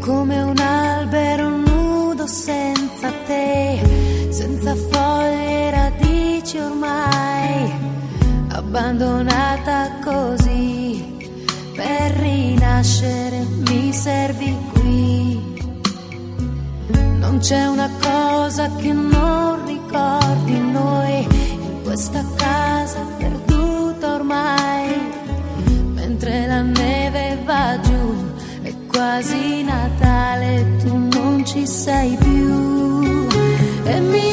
come un albero nudo senza te, senza foglie e radici ormai, abbandonata così, per rinascere mi servi qui. Non c'è una cosa che non ricordi noi in questa casa perduta ormai, mentre la neve va giù, è quasi tu sai you. And me